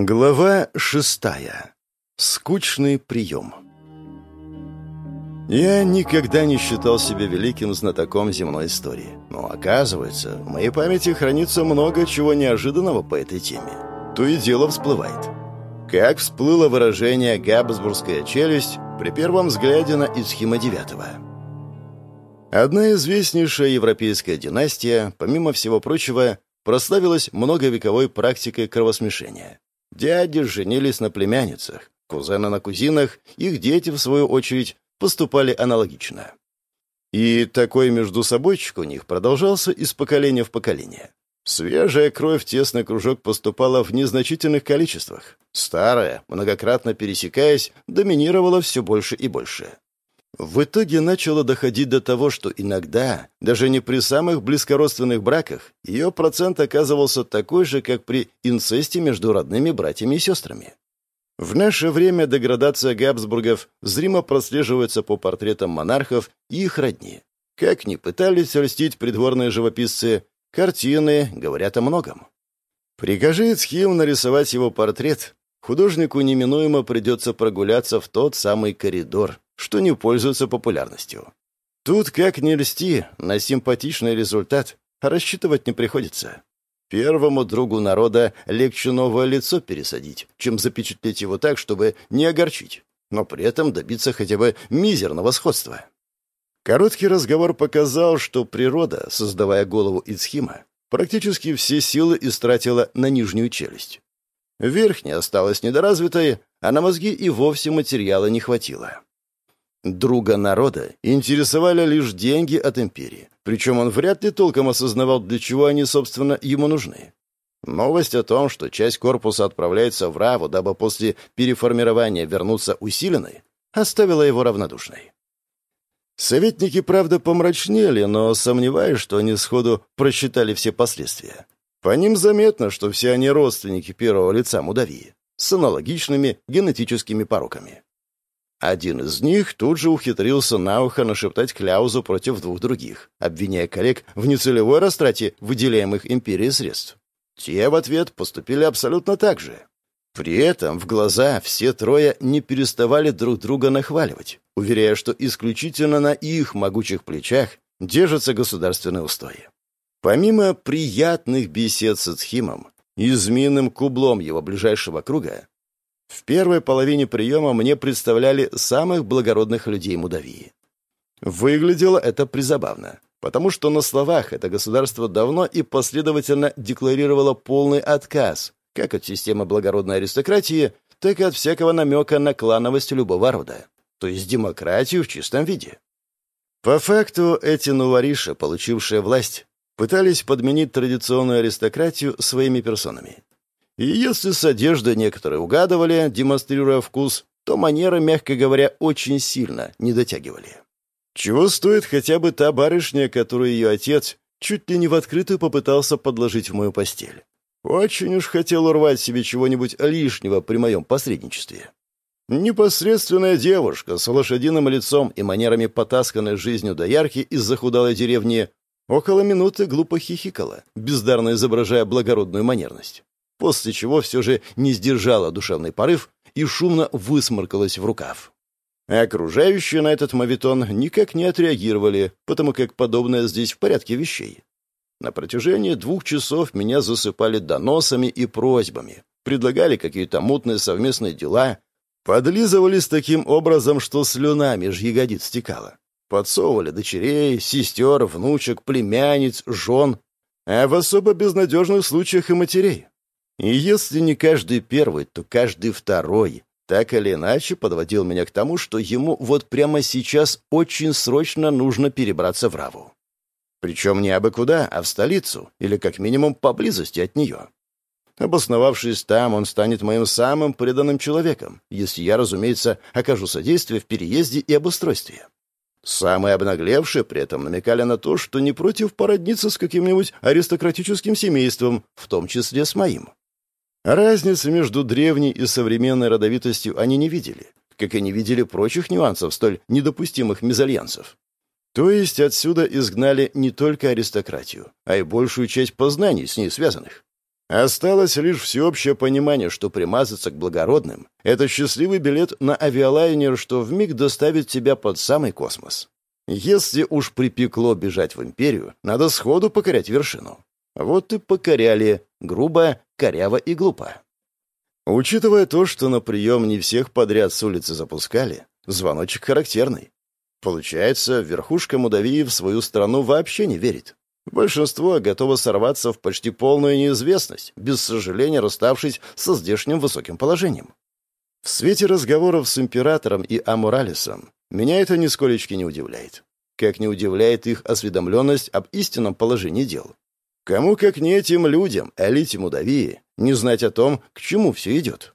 Глава шестая. Скучный прием. Я никогда не считал себя великим знатоком земной истории. Но, оказывается, в моей памяти хранится много чего неожиданного по этой теме. То и дело всплывает. Как всплыло выражение «габсбургская челюсть» при первом взгляде на Ицхима IX. Одна известнейшая европейская династия, помимо всего прочего, прославилась многовековой практикой кровосмешения. Дяди женились на племянницах, кузены на кузинах, их дети, в свою очередь, поступали аналогично. И такой междусобойчик у них продолжался из поколения в поколение. Свежая кровь в тесный кружок поступала в незначительных количествах. Старая, многократно пересекаясь, доминировала все больше и больше. В итоге начало доходить до того, что иногда, даже не при самых близкородственных браках, ее процент оказывался такой же, как при инцесте между родными братьями и сестрами. В наше время деградация Габсбургов зримо прослеживается по портретам монархов и их родни. Как ни пытались льстить придворные живописцы, картины говорят о многом. Прикажи Цхим нарисовать его портрет, художнику неминуемо придется прогуляться в тот самый коридор, что не пользуется популярностью. Тут, как ни льсти, на симпатичный результат рассчитывать не приходится. Первому другу народа легче новое лицо пересадить, чем запечатлеть его так, чтобы не огорчить, но при этом добиться хотя бы мизерного сходства. Короткий разговор показал, что природа, создавая голову Ицхима, практически все силы истратила на нижнюю челюсть. Верхняя осталась недоразвитой, а на мозги и вовсе материала не хватило. Друга народа интересовали лишь деньги от империи, причем он вряд ли толком осознавал, для чего они, собственно, ему нужны. Новость о том, что часть корпуса отправляется в Раву, дабы после переформирования вернуться усиленной, оставила его равнодушной. Советники, правда, помрачнели, но сомневаюсь, что они сходу просчитали все последствия. По ним заметно, что все они родственники первого лица Мудавии, с аналогичными генетическими пороками. Один из них тут же ухитрился на ухо нашептать кляузу против двух других, обвиняя коллег в нецелевой растрате выделяемых империей средств. Те в ответ поступили абсолютно так же. При этом в глаза все трое не переставали друг друга нахваливать, уверяя, что исключительно на их могучих плечах держатся государственные устои. Помимо приятных бесед с Ацхимом и змеиным кублом его ближайшего круга, в первой половине приема мне представляли самых благородных людей Мудавии. Выглядело это призабавно, потому что на словах это государство давно и последовательно декларировало полный отказ как от системы благородной аристократии, так и от всякого намека на клановость любого рода, то есть демократию в чистом виде. По факту эти нувориши, получившие власть, пытались подменить традиционную аристократию своими персонами. И если с одеждой некоторые угадывали, демонстрируя вкус, то манеры, мягко говоря, очень сильно не дотягивали. Чего стоит хотя бы та барышня, которую ее отец чуть ли не в открытую попытался подложить в мою постель. Очень уж хотел урвать себе чего-нибудь лишнего при моем посредничестве. Непосредственная девушка с лошадиным лицом и манерами потасканной жизнью до ярки из захудалой деревни около минуты глупо хихикала, бездарно изображая благородную манерность после чего все же не сдержала душевный порыв и шумно высморкалась в рукав. окружающие на этот мавитон никак не отреагировали, потому как подобное здесь в порядке вещей. На протяжении двух часов меня засыпали доносами и просьбами, предлагали какие-то мутные совместные дела, подлизывались таким образом, что слюна меж ягодиц стекала. Подсовывали дочерей, сестер, внучек, племянниц, жен, а в особо безнадежных случаях и матерей. И если не каждый первый, то каждый второй так или иначе подводил меня к тому, что ему вот прямо сейчас очень срочно нужно перебраться в Раву. Причем не абы куда, а в столицу, или как минимум поблизости от нее. Обосновавшись там, он станет моим самым преданным человеком, если я, разумеется, окажу содействие в переезде и обустройстве. Самые обнаглевшие при этом намекали на то, что не против породниться с каким-нибудь аристократическим семейством, в том числе с моим. Разницы между древней и современной родовитостью они не видели, как и не видели прочих нюансов столь недопустимых мезальянсов. То есть отсюда изгнали не только аристократию, а и большую часть познаний с ней связанных. Осталось лишь всеобщее понимание, что примазаться к благородным — это счастливый билет на авиалайнер, что вмиг доставит тебя под самый космос. Если уж припекло бежать в империю, надо сходу покорять вершину. Вот и покоряли, грубо, коряво и глупо. Учитывая то, что на прием не всех подряд с улицы запускали, звоночек характерный. Получается, верхушка Мудавии в свою страну вообще не верит. Большинство готово сорваться в почти полную неизвестность, без сожаления расставшись со здешним высоким положением. В свете разговоров с императором и Амуралисом меня это нисколечки не удивляет. Как не удивляет их осведомленность об истинном положении дел. Кому, как не этим людям, элите Мудавии, не знать о том, к чему все идет.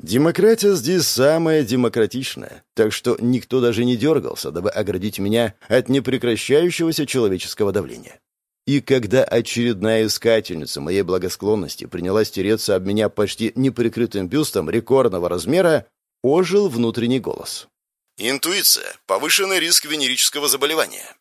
Демократия здесь самая демократичная, так что никто даже не дергался, дабы оградить меня от непрекращающегося человеческого давления. И когда очередная искательница моей благосклонности принялась тереться об меня почти неприкрытым бюстом рекордного размера, ожил внутренний голос. «Интуиция. Повышенный риск венерического заболевания».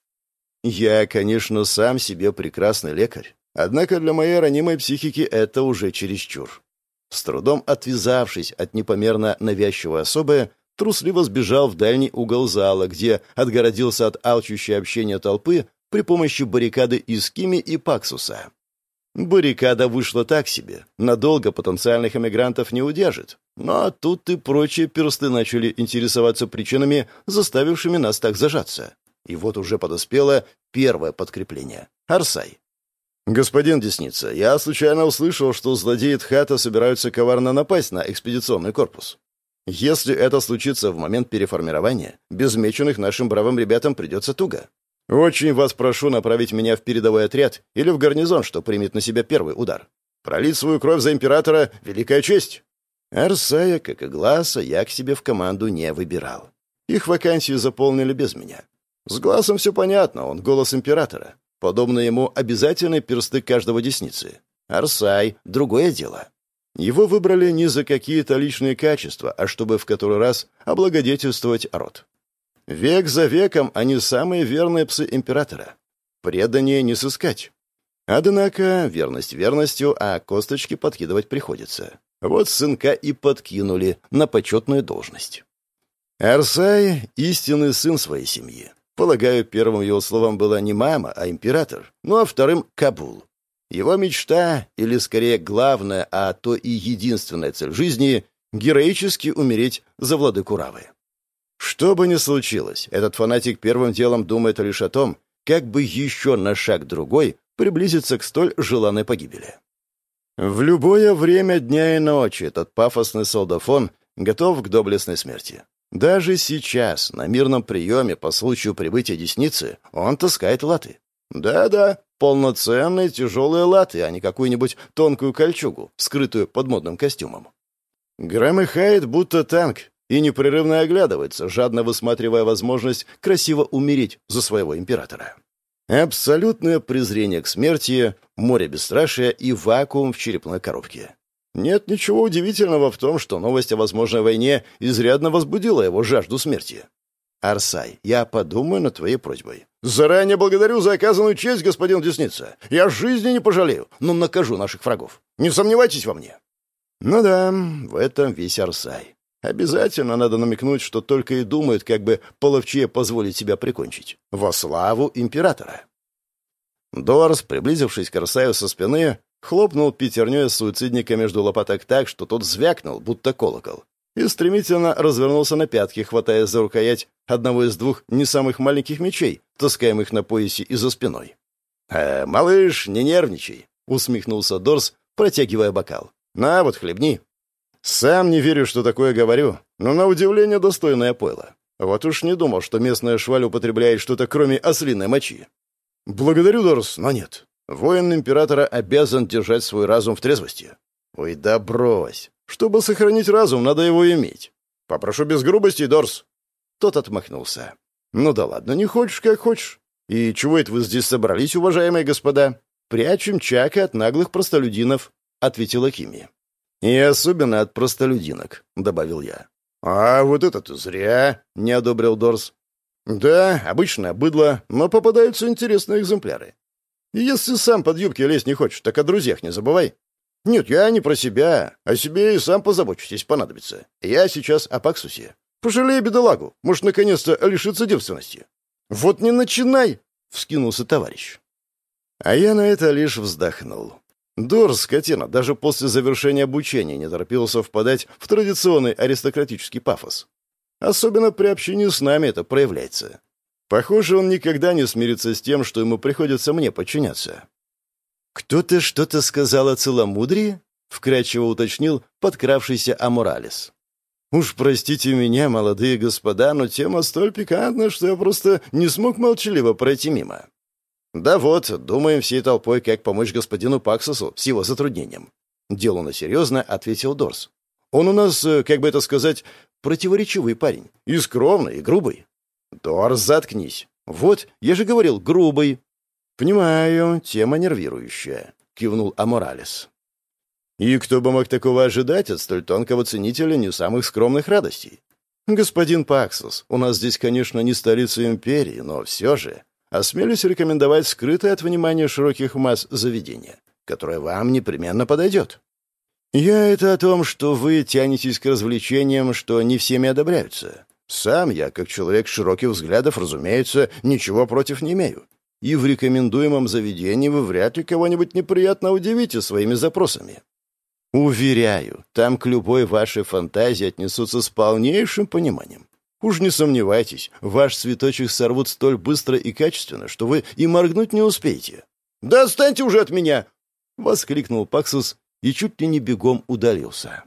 Я, конечно, сам себе прекрасный лекарь, однако для моей ранимой психики это уже чересчур. С трудом отвязавшись от непомерно навязчивой особы, трусливо сбежал в дальний угол зала, где отгородился от алчущей общения толпы при помощи баррикады из Кими и Паксуса. Баррикада вышла так себе. Надолго потенциальных эмигрантов не удержит. Но тут и прочие персты начали интересоваться причинами, заставившими нас так зажаться. И вот уже подоспело первое подкрепление. Арсай. «Господин Десница, я случайно услышал, что злодеи Тхата собираются коварно напасть на экспедиционный корпус. Если это случится в момент переформирования, безмеченных нашим бравым ребятам придется туго. Очень вас прошу направить меня в передовой отряд или в гарнизон, что примет на себя первый удар. Пролить свою кровь за императора — великая честь. Арсая, как и Гласа, я к себе в команду не выбирал. Их вакансию заполнили без меня. С Глазом все понятно, он голос императора. Подобно ему обязательный перстык каждого десницы. Арсай — другое дело. Его выбрали не за какие-то личные качества, а чтобы в который раз облагодетельствовать род. Век за веком они самые верные псы императора. Предание не сыскать. Однако верность верностью, а косточки подкидывать приходится. Вот сынка и подкинули на почетную должность. Арсай — истинный сын своей семьи. Полагаю, первым его словом была не мама, а император, ну а вторым — Кабул. Его мечта, или скорее главная, а то и единственная цель жизни — героически умереть за владыку Равы. Что бы ни случилось, этот фанатик первым делом думает лишь о том, как бы еще на шаг другой приблизиться к столь желанной погибели. В любое время дня и ночи этот пафосный солдафон готов к доблестной смерти. Даже сейчас, на мирном приеме по случаю прибытия десницы, он таскает латы. Да-да, полноценные тяжелые латы, а не какую-нибудь тонкую кольчугу, скрытую под модным костюмом. Громыхает, будто танк, и непрерывно оглядывается, жадно высматривая возможность красиво умереть за своего императора. Абсолютное презрение к смерти, море бесстрашия и вакуум в черепной коробке. Нет ничего удивительного в том, что новость о возможной войне изрядно возбудила его жажду смерти. «Арсай, я подумаю над твоей просьбой». «Заранее благодарю за оказанную честь, господин Десница. Я жизни не пожалею, но накажу наших врагов. Не сомневайтесь во мне». Ну да, в этом весь Арсай. Обязательно надо намекнуть, что только и думают, как бы половчее позволить себя прикончить. Во славу императора. Дорс, приблизившись к Арсаю со спины, хлопнул пятерней суицидника между лопаток так, что тот звякнул, будто колокол, и стремительно развернулся на пятки, хватая за рукоять одного из двух не самых маленьких мечей, таскаемых на поясе и за спиной. «Э, малыш, не нервничай», — усмехнулся Дорс, протягивая бокал. «На, вот хлебни». Сам не верю, что такое говорю, но на удивление достойное пойло. Вот уж не думал, что местная шваль употребляет что-то кроме ослиной мочи. Благодарю, Дорс, но нет. Воин императора обязан держать свой разум в трезвости. Ой, да брось. Чтобы сохранить разум, надо его иметь. Попрошу без грубости, Дорс. Тот отмахнулся. Ну да ладно, не хочешь, как хочешь. И чего это вы здесь собрались, уважаемые господа? Прячем Чака от наглых простолюдинов, ответила Кими. «И особенно от простолюдинок», — добавил я. «А вот это-то зря», — не одобрил Дорс. «Да, обычное быдло, но попадаются интересные экземпляры. Если сам под юбки лезть не хочешь, так о друзьях не забывай». «Нет, я не про себя. О себе и сам позабочусь, если понадобится. Я сейчас о Паксусе. Пожалей бедолагу. Может, наконец-то лишиться девственности». «Вот не начинай!» — вскинулся товарищ. А я на это лишь вздохнул. Дор, скотина, даже после завершения обучения не торопился впадать в традиционный аристократический пафос. Особенно при общении с нами это проявляется. Похоже, он никогда не смирится с тем, что ему приходится мне подчиняться. «Кто-то что-то сказал о целомудрии?» — вкрадчиво уточнил подкравшийся Амуралис. «Уж простите меня, молодые господа, но тема столь пикантна, что я просто не смог молчаливо пройти мимо. Да вот, думаем всей толпой, как помочь господину Паксусу с его затруднением». Делано серьезно, ответил Дорс. «Он у нас, э, как бы это сказать, противоречивый парень. И скромный, и грубый». «Дорс, заткнись. Вот, я же говорил, грубый». «Понимаю, тема нервирующая», — кивнул Аморалес. «И кто бы мог такого ожидать от столь тонкого ценителя не самых скромных радостей?» «Господин Паксус, у нас здесь, конечно, не столица империи, но все же осмелюсь рекомендовать скрытое от внимания широких масс заведение, которое вам непременно подойдет. Я это о том, что вы тянетесь к развлечениям, что не всеми одобряются. Сам я, как человек широких взглядов, разумеется, ничего против не имею и в рекомендуемом заведении вы вряд ли кого-нибудь неприятно удивите своими запросами. Уверяю, там к любой вашей фантазии отнесутся с полнейшим пониманием. Уж не сомневайтесь, ваш цветочек сорвут столь быстро и качественно, что вы и моргнуть не успеете. «Да отстаньте уже от меня!» — воскликнул Паксус и чуть ли не бегом удалился.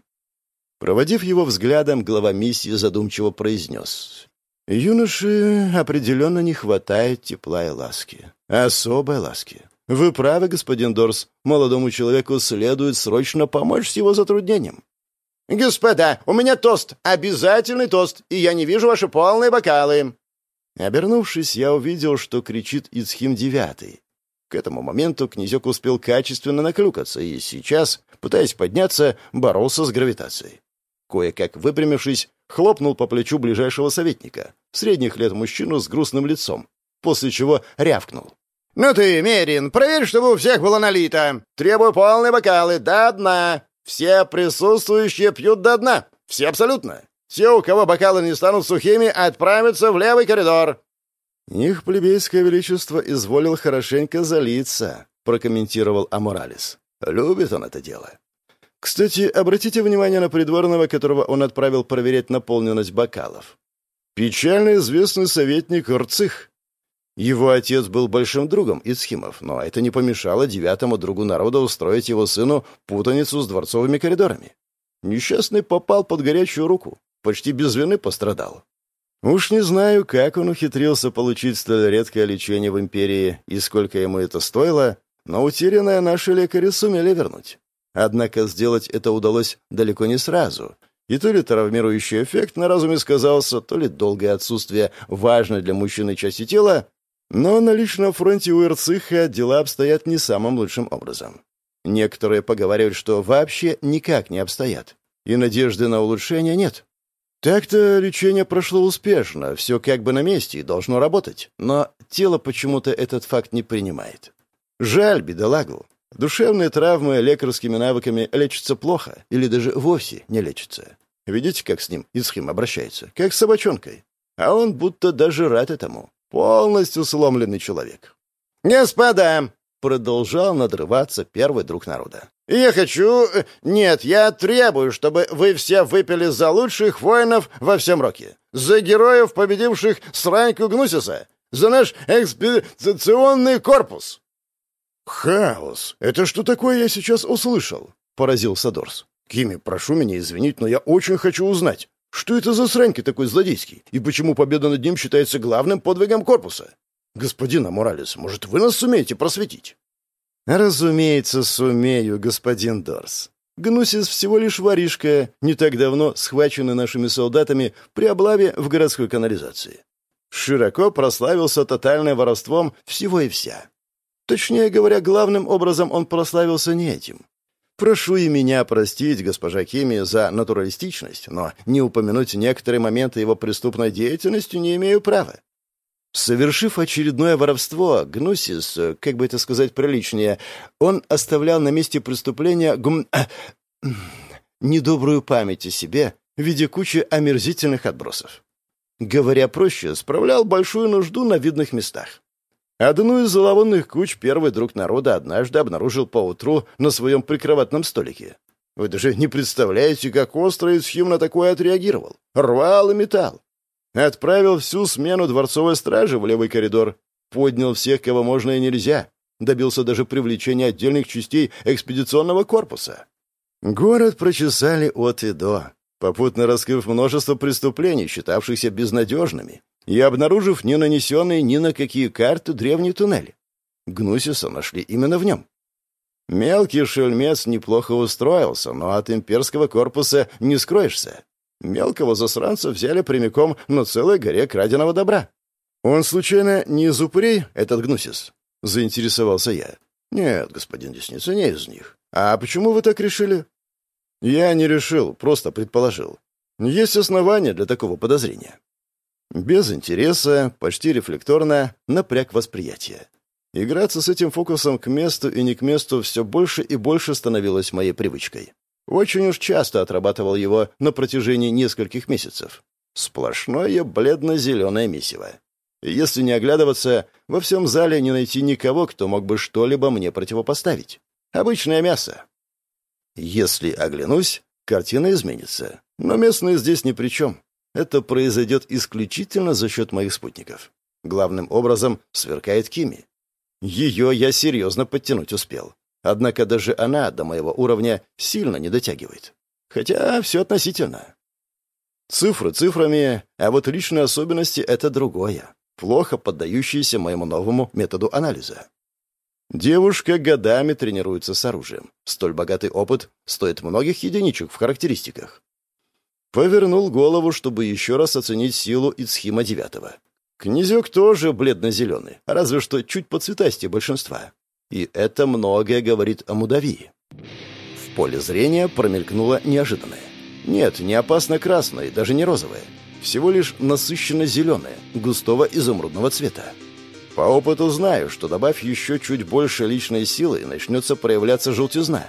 Проводив его взглядом, глава миссии задумчиво произнес. Юноше определенно не хватает тепла и ласки. Особой ласки. Вы правы, господин Дорс. Молодому человеку следует срочно помочь с его затруднением. «Господа, у меня тост, обязательный тост, и я не вижу ваши полные бокалы». Обернувшись, я увидел, что кричит Ицхим девятый. К этому моменту князек успел качественно наклюкаться и сейчас, пытаясь подняться, боролся с гравитацией. Кое-как выпрямившись, хлопнул по плечу ближайшего советника, средних лет мужчину с грустным лицом, после чего рявкнул. «Ну ты, Мерин, проверь, чтобы у всех было налито. Требую полные бокалы, до дна. Все присутствующие пьют до дна. Все абсолютно. Все, у кого бокалы не станут сухими, отправятся в левый коридор». «Их плебейское величество изволил хорошенько залиться», — прокомментировал Аморалис. «Любит он это дело. Кстати, обратите внимание на придворного, которого он отправил проверять наполненность бокалов. Печально известный советник Рцих. Его отец был большим другом Ицхимов, но это не помешало девятому другу народа устроить его сыну путаницу с дворцовыми коридорами. Несчастный попал под горячую руку, почти без вины пострадал. Уж не знаю, как он ухитрился получить столь редкое лечение в империи и сколько ему это стоило, но утерянное наши лекари сумели вернуть. Однако сделать это удалось далеко не сразу. И то ли травмирующий эффект на разуме сказался, то ли долгое отсутствие важной для мужчины части тела, но на личном фронте у Эрциха дела обстоят не самым лучшим образом. Некоторые поговаривают, что вообще никак не обстоят, и надежды на улучшение нет. Так-то лечение прошло успешно, все как бы на месте и должно работать, но тело почему-то этот факт не принимает. Жаль бедолагу. Душевные травмы лекарскими навыками лечатся плохо или даже вовсе не лечатся. Видите, как с ним Исхим обращается? Как с собачонкой. А он будто даже рад этому. Полностью сломленный человек. «Господа!» — продолжал надрываться первый друг народа. «Я хочу... Э, нет, я требую, чтобы вы все выпили за лучших воинов во всем роке. За героев, победивших Сраньку Гнусиса. За наш экспедиционный корпус. «Хаос! Это что такое я сейчас услышал?» — поразился Дорс. «Кими, прошу меня извинить, но я очень хочу узнать, что это за сраньки такой злодейский, и почему победа над ним считается главным подвигом корпуса? Господин Аморалес, может, вы нас сумеете просветить?» «Разумеется, сумею, господин Дорс. Гнусис всего лишь воришка, не так давно схваченный нашими солдатами при облаве в городской канализации. Широко прославился тотальным воровством всего и вся. Точнее говоря, главным образом он прославился не этим. Прошу и меня простить, госпожа Кими, за натуралистичность, но не упомянуть некоторые моменты его преступной деятельности не имею права. Совершив очередное воровство, Гнусис, как бы это сказать приличнее, он оставлял на месте преступления гм... недобрую память о себе в виде кучи омерзительных отбросов. Говоря проще, справлял большую нужду на видных местах. Одну из зловонных куч первый друг народа однажды обнаружил поутру на своем прикроватном столике. Вы даже не представляете, как остро Исхим на такое отреагировал. Рвал и металл. Отправил всю смену дворцовой стражи в левый коридор. Поднял всех, кого можно и нельзя. Добился даже привлечения отдельных частей экспедиционного корпуса. Город прочесали от и до, попутно раскрыв множество преступлений, считавшихся безнадежными, и обнаружив не нанесенный ни на какие карты древний туннель. Гнусиса нашли именно в нем. Мелкий шельмец неплохо устроился, но от имперского корпуса не скроешься. Мелкого засранца взяли прямиком на целой горе краденого добра. «Он, случайно, не из упырей, этот Гнусис?» — заинтересовался я. «Нет, господин Десница, не из них. А почему вы так решили?» «Я не решил, просто предположил. Есть основания для такого подозрения». Без интереса, почти рефлекторно, напряг восприятие. Играться с этим фокусом к месту и не к месту все больше и больше становилось моей привычкой. Очень уж часто отрабатывал его на протяжении нескольких месяцев. Сплошное бледно-зеленое месиво. Если не оглядываться, во всем зале не найти никого, кто мог бы что-либо мне противопоставить. Обычное мясо. Если оглянусь, картина изменится. Но местные здесь ни при чем. Это произойдет исключительно за счет моих спутников. Главным образом сверкает Кими. Ее я серьезно подтянуть успел. Однако даже она до моего уровня сильно не дотягивает. Хотя все относительно. Цифры цифрами, а вот личные особенности — это другое, плохо поддающиеся моему новому методу анализа. Девушка годами тренируется с оружием. Столь богатый опыт стоит многих единичек в характеристиках. Повернул голову, чтобы еще раз оценить силу Ицхима Девятого. Князек тоже бледно-зеленый, разве что чуть по цветасти большинства. И это многое говорит о Мудавии. В поле зрения промелькнуло неожиданное. Нет, не опасно красное, даже не розовое. Всего лишь насыщенно зеленое, густого изумрудного цвета. По опыту знаю, что добавь еще чуть больше личной силы, начнется проявляться желтизна.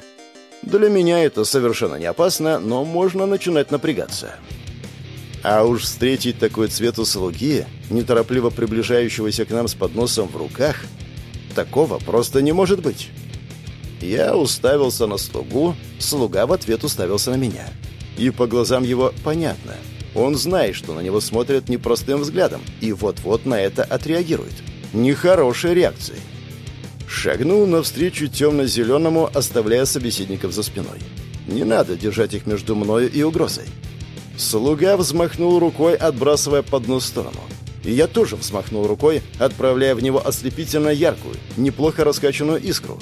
Для меня это совершенно не опасно, но можно начинать напрягаться. А уж встретить такой цвет у слуги, неторопливо приближающегося к нам с подносом в руках, такого просто не может быть. Я уставился на слугу, слуга в ответ уставился на меня. И по глазам его понятно. Он знает, что на него смотрят непростым взглядом, и вот-вот на это отреагирует. Нехорошей реакцией. Шагнул навстречу темно-зеленому, оставляя собеседников за спиной. Не надо держать их между мною и угрозой. Слуга взмахнул рукой, отбрасывая поднос в сторону. И я тоже взмахнул рукой, отправляя в него ослепительно яркую, неплохо раскачанную искру.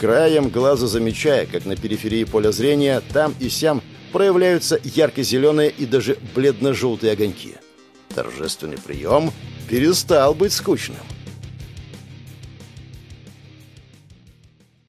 Краем глаза замечая, как на периферии поля зрения там и сям проявляются ярко-зеленые и даже бледно-желтые огоньки. Торжественный прием перестал быть скучным.